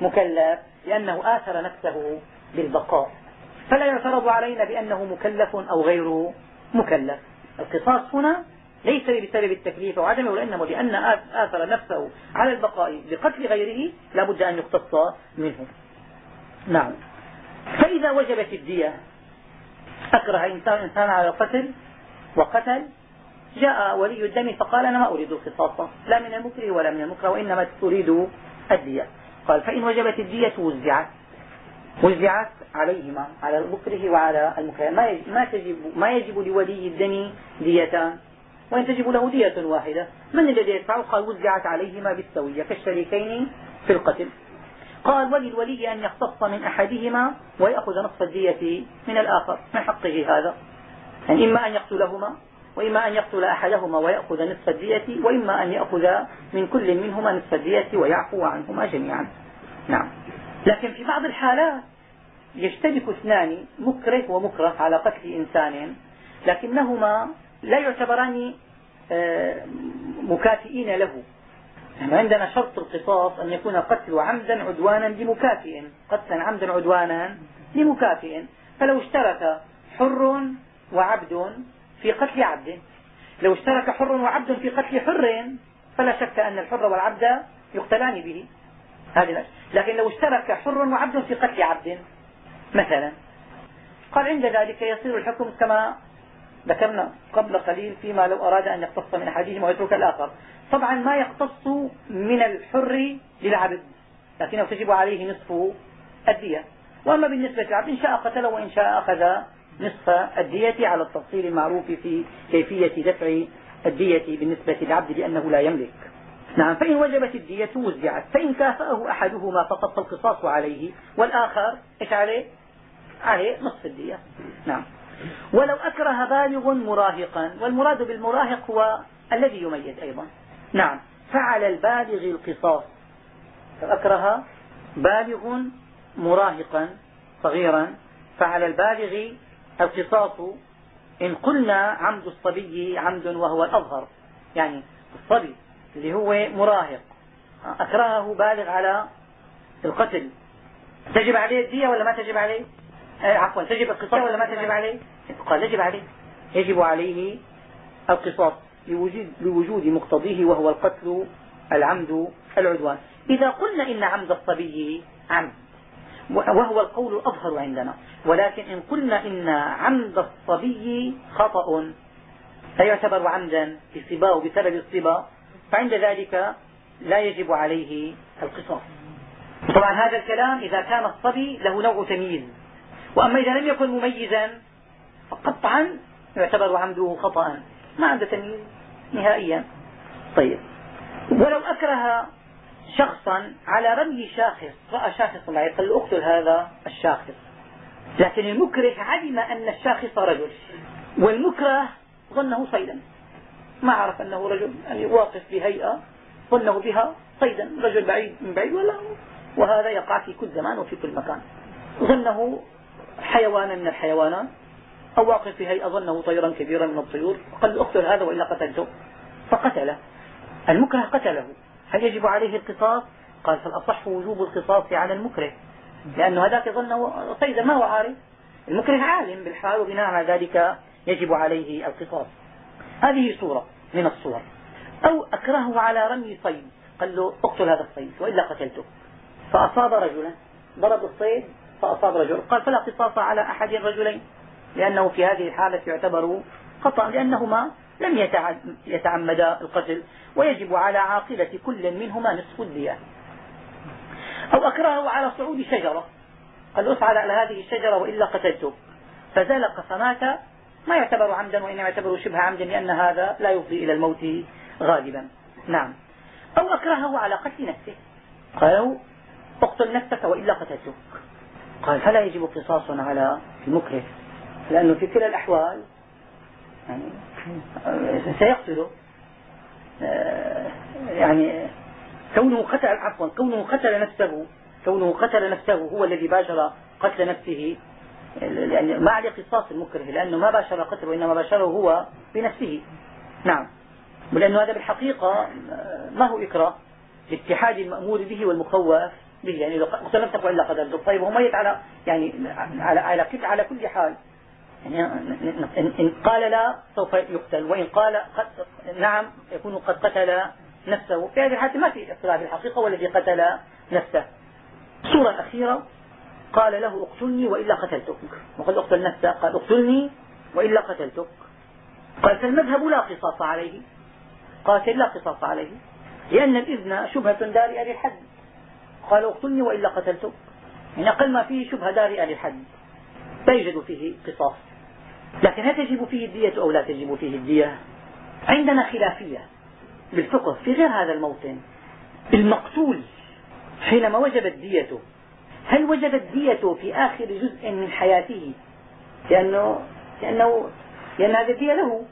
مكلف لأنه آثر نفسه بالبقاء. فلا يعترض علينا بأنه مكلف أو غير مكلف. القصاص هنا ليس بسبب التكليف أو عدمه وإنما لأن آثر نفسه على البقاء بقتل غيره لا بد أن يقتص منه. نعم. فإذا وجبت الدية اكره انسان إنسان على القتل وقتل جاء ولي الدم فقال أنا ما أريد القصاص لا من المكره ولا من المكره وإنما اريد الدية. قال فإن وجبت الدية وزعت. وزعت عليهما على المكره وعلى المكره. ما تجب ما يجب لولي الدم ديتان وإن تجب له دية واحدة. من الذي يدفع؟ قال وزعت عليهما بالسوية كالشريكين في القتل. قال وللولي أن يختص من أحدهما ويأخذ نصف الدية من الآخر. من حقه هذا؟ يعني إما أن يقتلهما وإما أن يقتل أحدهما ويأخذ نصف الدية وإما أن يأخذ من كل منهما نصف الدية ويعفو عنهما جميعا. نعم. لكن في بعض الحالات يشتبك اثنان مكره ومكره على قتل إنسان لكنهما لا يعتبران آه، مكافئين له. عندنا شرط القصاص أن يكون قتل عمدا عدوانا لمكافئ قتلا عمدا عدوانا لمكافئ. فلو اشترك حر وعبد في قتل عبد لو اشترك حر وعبد في قتل حر فلا شك أن الحر والعبد يقتلان به. هذه لكن لو اشترك حر وعبد في قتل عبد مثلا قال عند ذلك يصير الحكم كما ذكرنا قبل قليل فيما لو أراد أن يقتص من أحدهما ويترك الآخر. طبعا ما يقتص من الحر للعبد لكنه تجب عليه نصف الدية. وأما بالنسبة للعبد إن شاء قتله وإن شاء أخذ نصف الدية على التفصيل المعروف في كيفية دفع الدية بالنسبة للعبد لأنه لا يملك. نعم فإن وجبت الدية وزعت فإن كافأه أحدهما فقط فالقصاص عليه والآخر إيش عليه؟ عليه نصف الدية. نعم. ولو أكره بالغ مراهقا والمراد بالمراهق هو الذي يميز أيضا. نعم. فعل البالغ القصاص. لو أكره بالغ مراهقا صغيرا فعلى البالغ القصاص. إن قلنا عمد الصبي عمد وهو الأظهر يعني الصبي اللي هو مراهق. أكرهه بالغ على القتل. تجب عليه الدية ولا ما تجب عليه؟ آه، عفوا تجب القصاص ولا ما تجب عليه؟ قال يجب عليه. يجب عليه القصاص لوجود, مقتضيه وهو القتل العمد العدوان. إذا قلنا إن عمد الصبي عمد وهو القول الأظهر عندنا ولكن إن قلنا إن عمد الصبي خطأ فيعتبر عمدا بصباه بسبب الصبا فعند ذلك لا يجب عليه القصاص. طبعا هذا الكلام إذا كان الصبي له نوع تمييز وأما إذا لم يكن مميزا فقطعا يعتبر عمده خطأ ما عنده تمييز نهائيا. طيب. ولو أكره شخصا على رمي شاخص رأى شاخص معي قال له أقتل هذا الشاخص. لكن المكره علم أن الشاخص رجل والمكره ظنه صيدا. ما عرف أنه رجل يعني واقف بهيئة ظنه بها صيدا. رجل بعيد من بعيد ولا وهذا يقع في كل زمان وفي كل مكان. ظنه حيوانا من الحيوانات. أو واقف في هيئة ظنه طيرا كبيرا من الطيور قال له اقتل هذا وإلا قتلته. فقتله. المكره قتله. هل يجب عليه القصاص؟ قال فالأصح وجوب القصاص على المكره. لأن هذاك ظنه صيدا ما هو عارف. المكره عالم بالحال وبناء على ذلك يجب عليه القصاص. هذه صورة من الصور. أو أكرهه على رمي صيد. قال له اقتل هذا الصيد وإلا قتلته. فأصاب رجلا. ضرب الصيد فأصاب رجل. قال فلا قصاص على أحد الرجلين. لأنه في هذه الحالة يعتبر خطأ لأنهما لم يتعمدا القتل ويجب على عاقلة كل منهما نصف الدية. أو أكرهه على صعود شجرة. قال أصعد على هذه الشجرة وإلا قتلته. فزلق فمات ما يعتبر عمدا وإنما يعتبر شبه عمدا لأن هذا لا يفضي إلى الموت غالبا. نعم. أو أكرهه على قتل نفسه. قالوا اقتل نفسك وإلا قتلتك. قال فلا يجب قصاص على المكره. لأنه في كلا الأحوال يعني سيقتله آه، يعني كونه قتل عفوا كونه قتل نفسه كونه قتل نفسه هو الذي باشر قتل نفسه يعني ما عليه قصاص المكره لأنه ما باشر قتله وإنما باشره هو بنفسه. نعم. ولأنه هذا بالحقيقة ما هو إكراه؟ لاتحاد المأمور به والمخوف به. يعني لو قتل نفسك وإلا قتلتك طيب هو ميت على يعني على على على كل حال. إن قال لا سوف يقتل وإن قال نعم يكون قد قتل نفسه. في هذه الحالة ما في اختلاف الحقيقة والذي قتل نفسه. الصورة الأخيرة قال له اقتلني وإلا قتلتك. وقد اقتل نفسه قال اقتلني وإلا قتلتك. قال فالمذهب لا قصاص عليه. قاتل لا قصاص عليه. لأن الإذن شبهة دارئة للحد قال اقتلني وإلا قتلتك. من أقل ما فيه شبهة دارئة للحد لا يوجد فيه قصاص. لكن هل تجب فيه الدية أو لا تجب فيه الدية؟ عندنا خلافية بالفقه في غير هذا الموطن. المقتول حينما وجبت ديته هل وجبت ديته في آخر جزء من حياته؟ لأنه, لأنه لأن هذه الدية له.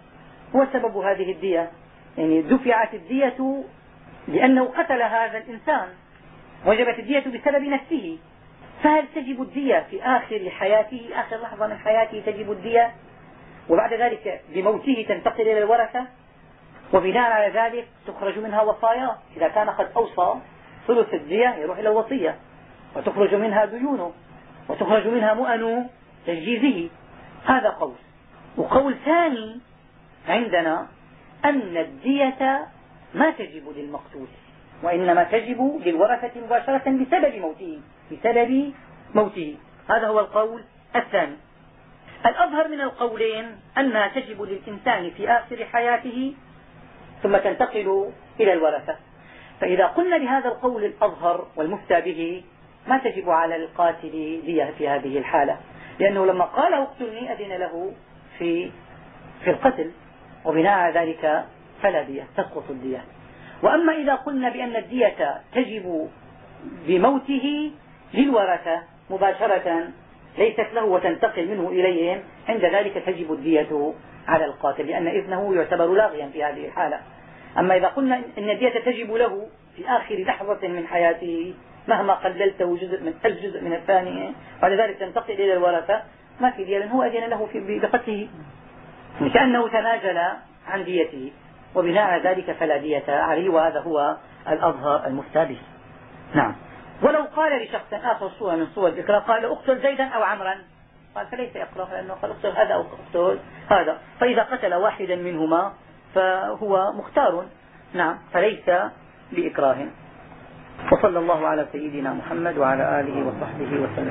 هو سبب هذه الدية. يعني دفعت الدية لأنه قتل هذا الإنسان. وجبت الدية بسبب نفسه. فهل تجب الدية في آخر حياته آخر لحظة من حياته تجب الدية؟ وبعد ذلك بموته تنتقل إلى الورثة وبناء على ذلك تخرج منها وصايا. إذا كان قد أوصى ثلث الدية يروح إلى الوصية وتخرج منها ديونه وتخرج منها مؤن تجهيزه. هذا قول. وقول ثاني عندنا أن الدية ما تجب للمقتول وإنما تجب للورثة مباشرة بسبب موته بسبب موته. هذا هو القول الثاني. الأظهر من القولين أنها تجب للإنسان في آخر حياته ثم تنتقل إلى الورثة. فإذا قلنا بهذا القول الأظهر والمفتى به ما تجب على القاتل دية في هذه الحالة؟ لأنه لما قال اقتلني أذن له في في القتل وبناء على ذلك فلا دية تسقط الدية. وأما إذا قلنا بأن الدية تجب بموته للورثة مباشرة ليست له وتنتقل منه إليهم عند ذلك تجب الدية على القاتل لأن إذنه يعتبر لاغيا في هذه الحالة. أما إذا قلنا إن الدية تجب له في آخر لحظة من حياته مهما قللته جزء من ألف جزء من الثانية بعد ذلك تنتقل إلى الورثة ما في دية لأن هو أذن له بقتله. كأنه تنازل عن ديته وبناء على ذلك فلا دية عليه وهذا هو الأظهر المفتى به نعم. ولو قال لشخص آخر صورة من صور الإكراه قال أقتل زيدا أو عمرا؟ قال فليس إكراه لأنه قال أقتل هذا أو أقتل هذا. فإذا قتل واحدا منهما فهو مختار. نعم فليس بإكراه. وصلى الله على سيدنا محمد وعلى آله وصحبه وسلم.